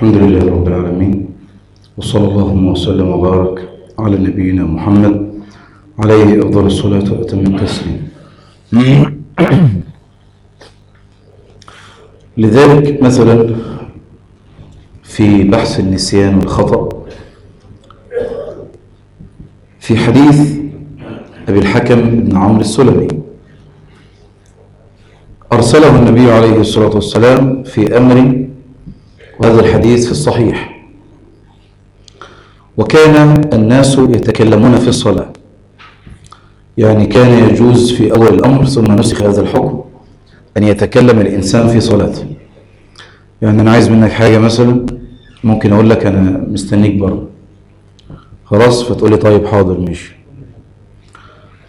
الحمد لله رب العالمين وصلى اللهم وسلم وبارك على نبينا محمد عليه أفضل الصلاة وأتم التسليم. لذلك مثلا في بحث النسيان والخطأ في حديث أبي الحكم بن عمرو السلمي أرسله النبي عليه الصلاة والسلام في أمر وهذا الحديث في الصحيح. وكان الناس يتكلمون في الصلاة. يعني كان يجوز في أول الأمر ثم نسخ هذا الحكم أن يتكلم الإنسان في صلاته. يعني أنا عايز منك حاجة مثلا ممكن أقول لك أنا مستنيك بره. خلاص؟ فتقول لي طيب حاضر ماشي.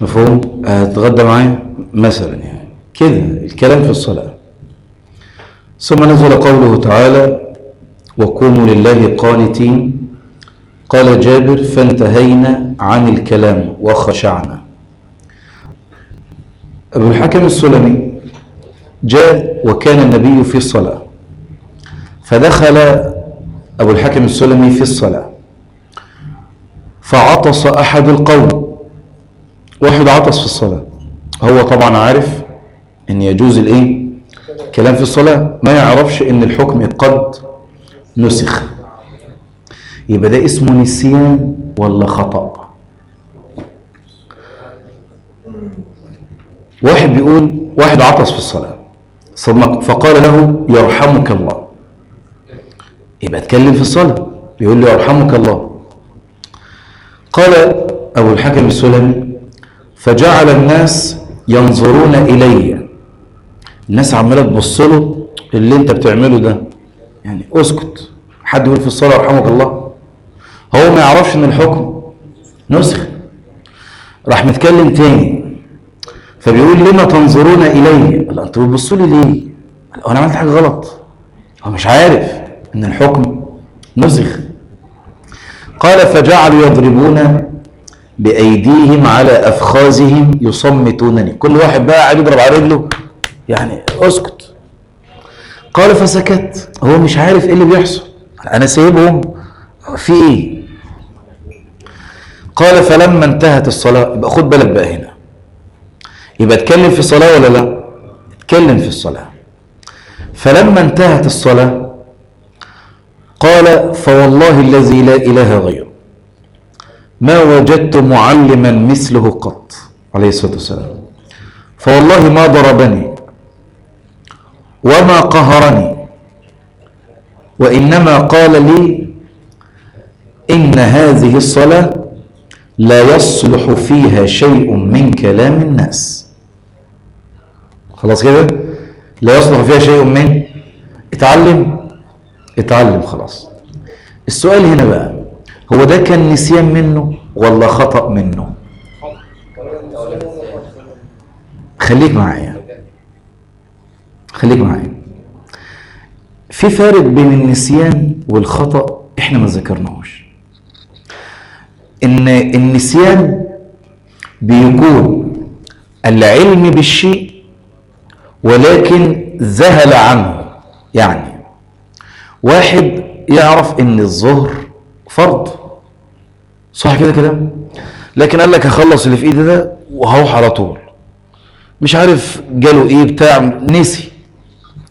مفهوم؟ هتغدى معايا؟ مثلا يعني. كده الكلام في الصلاة. ثم نزل قوله تعالى وكونوا لله قانتين. قال جابر فانتهينا عن الكلام وخشعنا. أبو الحكم السلمي جاء وكان النبي في الصلاة فدخل أبو الحكم السلمي في الصلاة فعطس أحد القوم. واحد عطس في الصلاة. هو طبعا عارف إن يجوز الإيه؟ كلام في الصلاة. ما يعرفش إن الحكم قد نسخ. يبقى ده اسمه نسيان ولا خطأ؟ واحد بيقول واحد عطس في الصلاة. صدمك. فقال له يرحمك الله. يبقى اتكلم في الصلاة. بيقول له يرحمك الله. قال أبو الحكم السلمي فجعل الناس ينظرون إلي. الناس عمالة تبص له اللي انت بتعمله ده. يعني اسكت. حد يقول في الصلاة يرحمك الله؟ هو ما يعرفش إن الحكم نسخ. راح متكلم تاني. فبيقول لما تنظرون إلي لا أنتوا بتبصوا لي ليه؟ أنا عملت حاجة غلط. هو مش عارف إن الحكم نسخ. قال فجعلوا يضربون بأيديهم على أفخاذهم يصمتونني. كل واحد بقى قاعد يضرب على رجله يعني أسكت. قال فسكت. هو مش عارف إيه اللي بيحصل. أنا سايبهم. في إيه؟ قال فلما انتهت الصلاة يبقى خد بالك بقى هنا. يبقى اتكلم في الصلاة ولا لا؟ اتكلم في الصلاة. فلما انتهت الصلاة قال فوالله الذي لا إله غيره ما وجدت معلما مثله قط عليه الصلاة والسلام. فوالله ما ضربني وما قهرني. وإنما قال لي إن هذه الصلاة لا يصلح فيها شيء من كلام الناس. خلاص كده؟ لا يصلح فيها شيء من اتعلم؟ اتعلم خلاص. السؤال هنا بقى هو ده كان نسيان منه ولا خطأ منه؟ خليك معايا خليك معايا. في فارق بين النسيان والخطأ إحنا ما ذكرناهوش. ان النسيان بيكون العلم بالشيء ولكن ذهل عنه. يعني واحد يعرف إن الظهر فرض. صح كده كده لكن قال لك هخلص اللي في إيدي ده وهروح على طول. مش عارف جاله إيه بتاع نسي.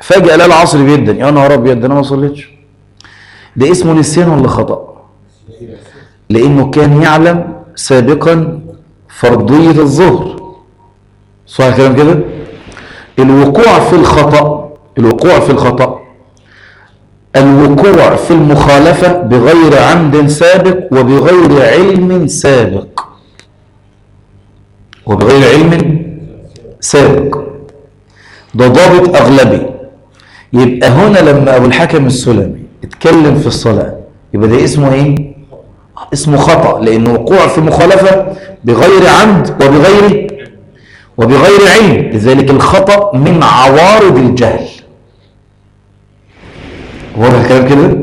فجأة لقى العصر بيدن. يا نهار أبيض أنا ما صليتش. ده اسمه نسيان ولا خطأ؟ لأنه كان يعلم سابقا فرضية الظهر. صح الكلام كده؟ الوقوع في الخطأ الوقوع في الخطأ الوقوع في المخالفة بغير عمد سابق وبغير علم سابق. وبغير علم سابق. ده ضابط أغلبي. يبقى هنا لما أبو الحكم السلمي اتكلم في الصلاة يبقى ده اسمه إيه؟ اسمه خطأ لأنه وقوع في مخالفة بغير عمد وبغير وبغير علم لذلك الخطأ من عوارض الجهل. واضح الكلام كده؟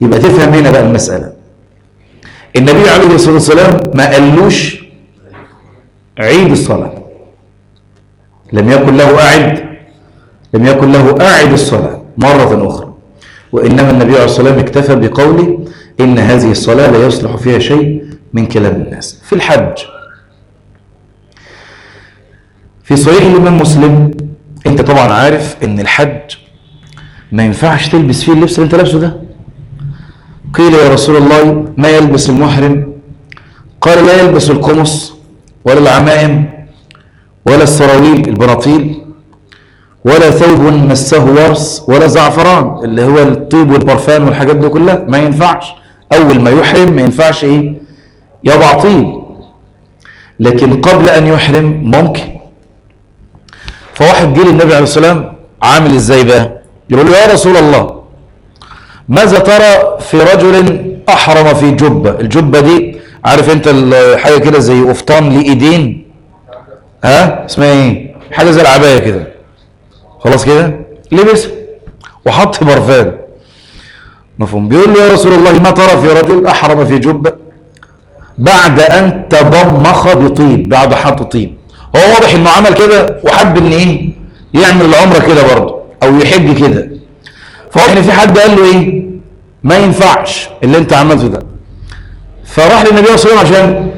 يبقى تفهم هنا بقى المسألة. النبي عليه الصلاة والسلام ما قالوش عيد الصلاة. لم يكن له أعد. لم يكن له أعد الصلاة مرة أخرى. وإنما النبي عليه الصلاة والسلام اكتفى بقوله إن هذه الصلاة لا يصلح فيها شيء من كلام الناس. في الحج. في صحيح الإمام مسلم أنت طبعا عارف إن الحج ما ينفعش تلبس فيه اللبس اللي أنت لابسه ده. قيل يا رسول الله ما يلبس المحرم؟ قال لا يلبس القمص ولا العمائم ولا السراويل البناطيل ولا ثوب مسه ورس ولا زعفران اللي هو الطيب والبرفان والحاجات دي كلها ما ينفعش. أول ما يحرم ما ينفعش إيه؟ يضع طيب لكن قبل أن يحرم ممكن. فواحد جه للنبي عليه الصلاة والسلام عامل إزاي بقى؟ يقول له يا رسول الله ماذا ترى في رجل أحرم في جبة؟ الجبة دي عارف أنت حاجة كده زي قفطان ليه إيدين؟ ها؟ اسمها إيه؟ حاجة زي العباية كده. خلاص كده؟ لبس وحط برفان. مفهوم. بيقول له يا رسول الله ما ترى في رجل أحرم في جبة بعد أن تضمخ بطيب بعد حط طيب. هو واضح إنه عمل كده وحب إن إيه؟ يعمل العمرة كده برضه أو يحج كده. فواضح ان في حد قال له إيه؟ ما ينفعش اللي أنت عملته ده. فراح للنبي صلى الله عليه وسلم عشان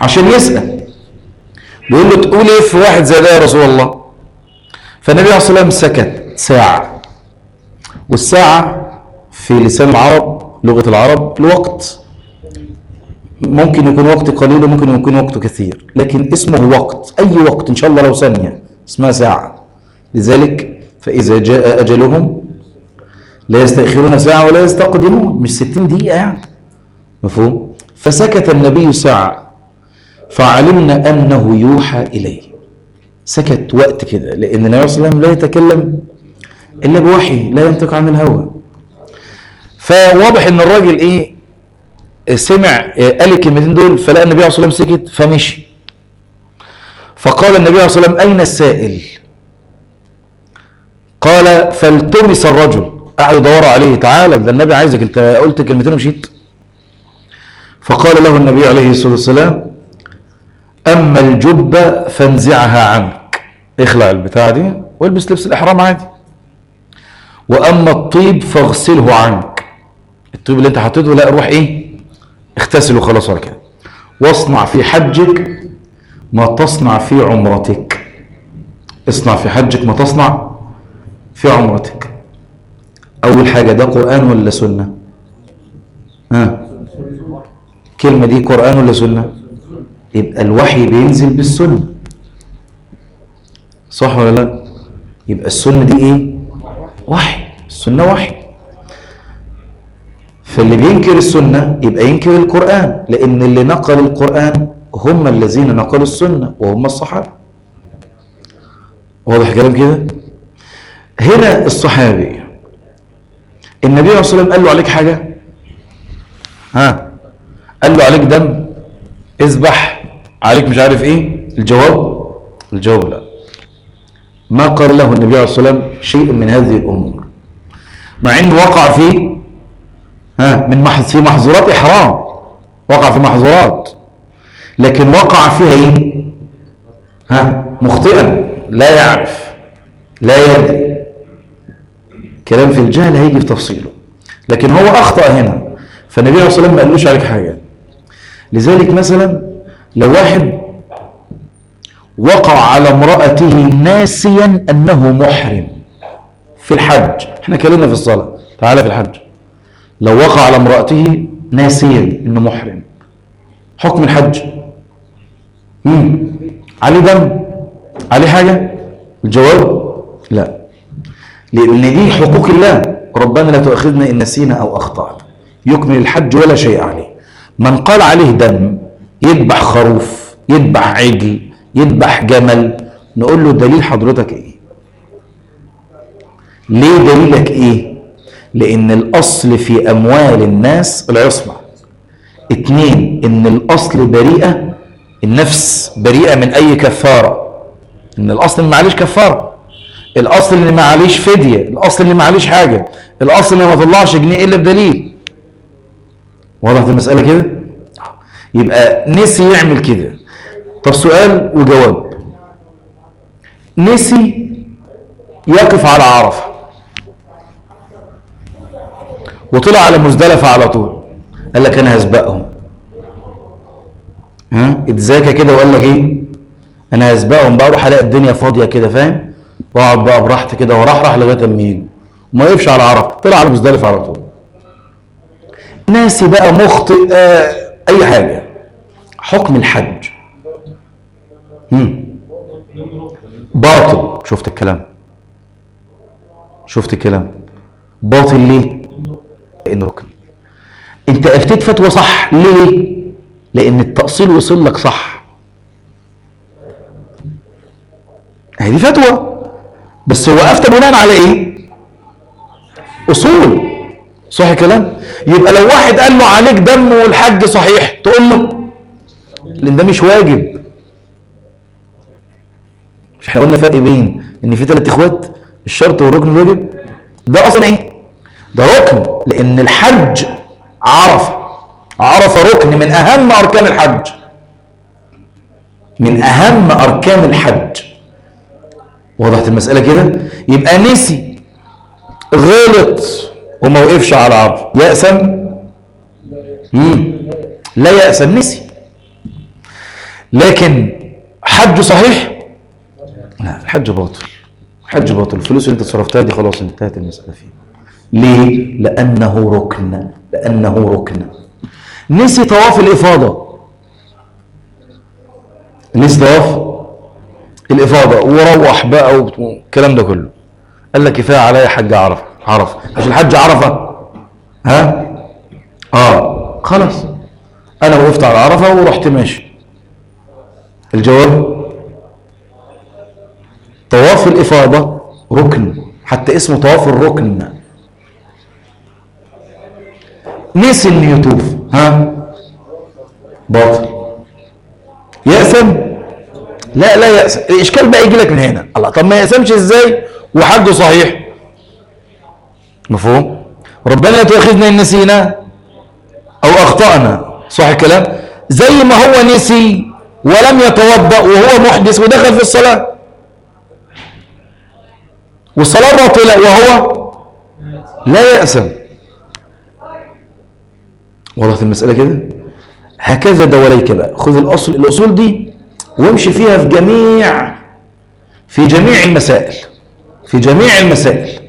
عشان يسأل. بيقول له تقول إيه في واحد زي ده يا رسول الله؟ فالنبي عليه الصلاه والسلام سكت ساعة والساعة في لسان العرب لغة العرب الوقت. ممكن يكون وقت قليل وممكن يكون وقت كثير لكن اسمه وقت أي وقت إن شاء الله لو ثانية اسمها ساعة. لذلك فإذا جاء أجلهم لا يستأخرون ساعة ولا يستقدمون مش ستين دقيقة يعني. مفهوم؟ فسكت النبي ساعة فعلمنا أنه يوحى إليه. سكت وقت كده لأن النبي صلى الله عليه وسلم لا يتكلم إلا بوحي لا ينطق عن الهوى. فواضح إن الراجل إيه؟ سمع قال الكلمتين دول فلقى النبي عليه الصلاه والسلام سكت فمشي. فقال النبي عليه الصلاه والسلام أين السائل؟ قال فالتمس الرجل. قعدوا يدوروا عليه تعالى ده النبي عايزك أنت قلت كلمتين ومشيت. فقال له النبي عليه الصلاة والسلام أما الجبة فانزعها عنك. اخلع البتاعة دي والبس لبس الإحرام عادي. وأما الطيب فاغسله عنك. الطيب اللي أنت حطيته لا روح إيه؟ اغتسله خلاص ولا كده. واصنع في حجك ما تصنع في عمرتك. اصنع في حجك ما تصنع في عمرتك. أول حاجة ده قرآن ولا سنة؟ ها؟ الكلمة دي قرآن ولا سنة؟ يبقى الوحي بينزل بالسنة. صح ولا لا؟ يبقى السنة دي إيه؟ وحي. السنة وحي. فاللي بينكر السنة يبقى ينكر القرآن لأن اللي نقل القرآن هم الذين نقلوا السنة وهم الصحابة. واضح كلام كده؟ هنا الصحابي النبي عليه الصلاه والسلام قال له عليك حاجة؟ ها؟ قال له عليك دم؟ اذبح. عليك مش عارف إيه؟ الجواب؟ الجواب لا. ما قال له النبي عليه الصلاة والسلام شيء من هذه الأمور. مع انه وقع في ها من في محظورات إحرام. وقع في محظورات. لكن وقع فيها إيه؟ ها مخطئا. لا يعرف لا يدري. كلام في الجهل هيجي في تفصيله. لكن هو أخطأ هنا. فالنبي عليه الصلاة والسلام ما قالوش عليك حاجة. لذلك مثلا لو واحد وقع على امرأته ناسيا أنه محرم في الحج. إحنا كلمنا في الصلاة. تعالى في الحج. لو وقع على امرأته ناسيا أنه محرم. حكم الحج. مم. عليه دم؟ عليه حاجة؟ الجواب؟ لا. لأن دي حقوق الله. ربنا لا تؤاخذنا إن نسينا أو أخطأنا. يكمل الحج ولا شيء عليه. من قال عليه دم يذبح خروف يذبح عجل يذبح جمل نقول له دليل حضرتك إيه؟ ليه دليلك إيه؟ لأن الأصل في أموال الناس العصمة. اتنين إن الأصل بريئة النفس بريئة من أي كفارة. إن الأصل اللي معليش كفارة. الأصل اللي معليش فدية. الأصل اللي معليش حاجة. الأصل اللي ما طلعش جنيه إلا بدليل. وضحت المسألة كده؟ يبقى نسي يعمل كده. طب سؤال وجواب. نسي يقف على عرفة. وطلع على مزدلفة على طول. قال لك أنا هسبقهم. ها؟ اتذاكى كده وقال لك إيه؟ أنا هسبقهم بقى أروح ألاقي الدنيا فاضية كده فاهم؟ وأقعد بقى براحتي كده وراح لغاية أما يجوا وما يقفش على عرفة. طلع على مزدلفة على طول. ناسي بقى مخطئ آه أي حاجة. حكم الحج. مم. باطل. شفت الكلام. شفت الكلام. باطل ليه؟ لأنه ركن. أنت افتيت فتوى صح. ليه؟ لأن التأصيل وصل لك صح. هذه فتوى. بس هو أفتى بناء على إيه؟ أصول. صح الكلام؟ يبقى لو واحد قال له عليك دم والحج صحيح تقول له لأن ده مش واجب. مش إحنا قلنا فرق بين إن في ثلاث إخوات الشرط والركن الواجب؟ ده أصلا إيه؟ ده ركن لأن الحج عرفة. عرفة ركن من أهم أركان الحج. من أهم أركان الحج. وضحت المسألة كده؟ يبقى نسي غلط وما وقفش على عرفة. يأسم. لا يأسم نسي. لكن حج صحيح؟ الحج باطل. الحج باطل. الفلوس اللي انت صرفتها دي خلاص انتهت المسألة فيه ليه؟ لأنه ركن. لأنه ركن. نسي طواف الإفاضة. نسي طواف الإفاضة. وروح بقى والكلام ده كله. قال لك كفاية عليا حج عرفة. عرفة. مش الحج عرفة. ها؟ آه. خلاص. أنا وقفت على عرفة ورحت ماشي. الجواب؟ طواف الإفاضة ركن حتى اسمه طواف الركن. نسي اللي يطوف ها؟ باطل. يأسم لا لا يأسم الإشكال بقى يجي لك من هنا. الله طب ما يأسمش إزاي؟ وحجه صحيح. مفهوم؟ ربنا لا تؤاخذنا إن نسينا أو أخطأنا. صح الكلام؟ زي ما هو نسي ولم يتوضأ وهو محدث ودخل في الصلاة. والصلاة باطلة وهو لا يأسم وضحت المسألة كده؟ هكذا دوليك بقى. خذ الأصل الأصول دي وامشي فيها في جميع في جميع المسائل في جميع المسائل.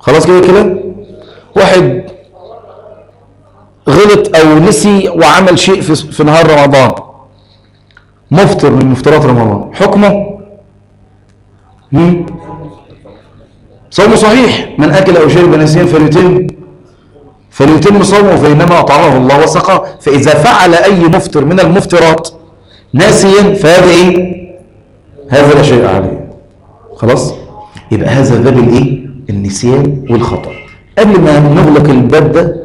خلاص كده كده؟ واحد غلط أو نسي وعمل شيء في, في نهار رمضان. مفطر من مفطرات رمضان. حكمه؟ مم؟ صومه صحيح. من أكل أو شرب نسيا فليتم. فليتم صومه فإنما أطعمه الله وسقاه. فإذا فعل أي مفطر من المفطرات ناسيا فهذا إيه؟ هذا لا شيء عليه. خلاص؟ يبقى هذا باب الإيه؟ النسيان والخطأ. قبل ما نغلق الباب ده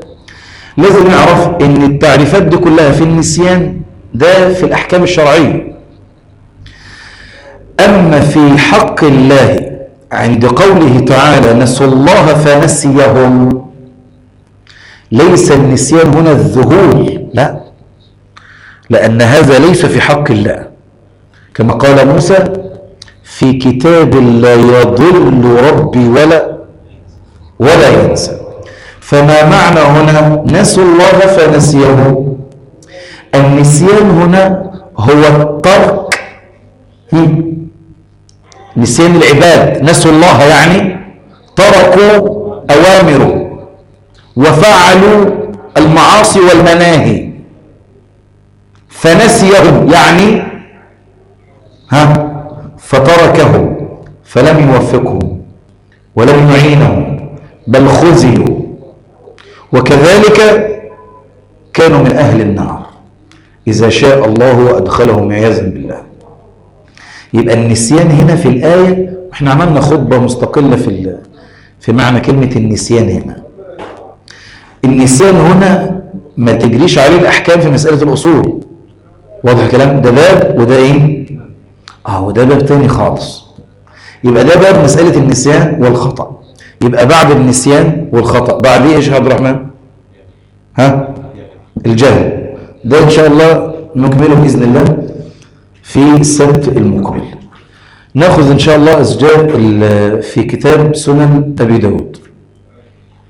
لازم نعرف إن التعريفات دي كلها في النسيان ده في الأحكام الشرعية. أما في حق الله عند قوله تعالى نسوا الله فنسيهم. ليس النسيان هنا الذهول لا. لأن هذا ليس في حق الله. كما قال موسى في كتاب لا يضل ربي ولا ولا ينسى. فما معنى هنا نسوا الله فنسيهم؟ النسيان هنا هو الترك نسيان العباد. نسوا الله يعني. تركوا أوامره. وفعلوا المعاصي والمناهي. فنسيهم يعني. ها؟ فتركهم. فلم يوفقهم. ولم يعينهم. بل خذلوا وكذلك كانوا من أهل النار. إذا شاء الله أدخلهم عياذا بالله. يبقى النسيان هنا في الآية إحنا عملنا خطبة مستقلة في في معنى كلمة النسيان هنا. النسيان هنا ما تجريش عليه الأحكام في مسألة الأصول. واضح الكلام؟ ده باب وده إيه؟ آه وده باب تاني خالص. يبقى ده باب مسألة النسيان والخطأ. يبقى بعد النسيان والخطأ. بعد إيه يا عبد الرحمن؟ ها؟ الجهل. ده إن شاء الله نكمله بإذن الله. في السبت المقبل. نأخذ إن شاء الله اسجاد في كتاب سنن أبي داود.